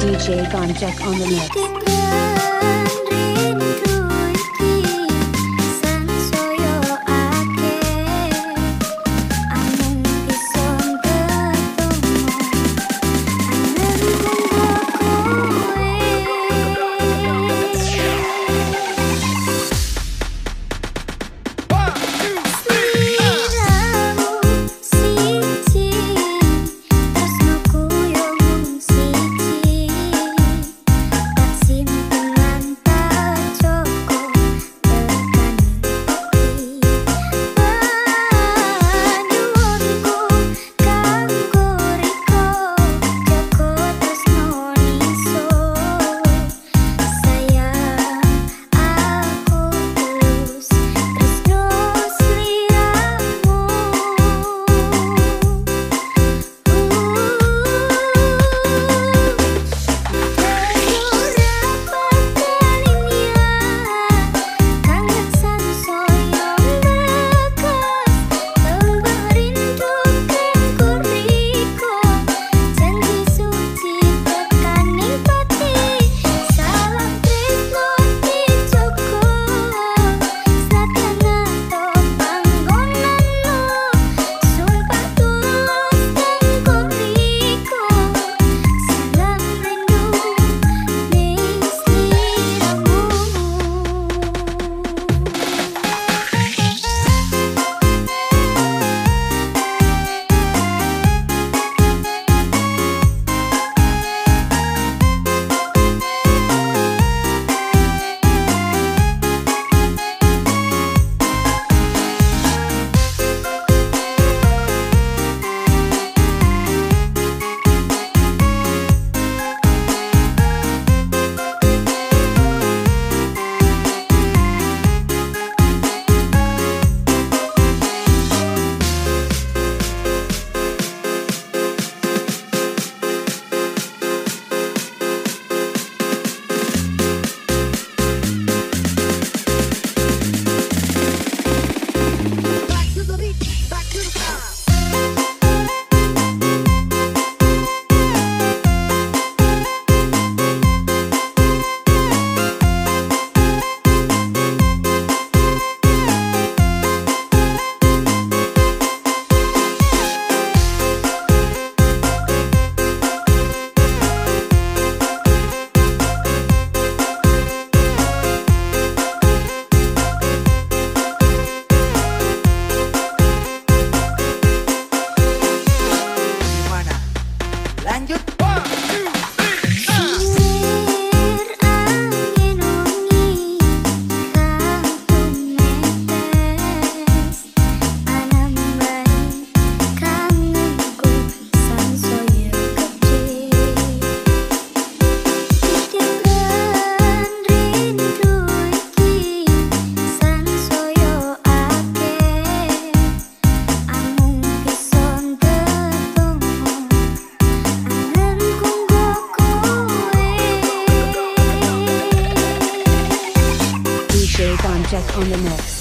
DJ Gonjek on the mix. On the mix.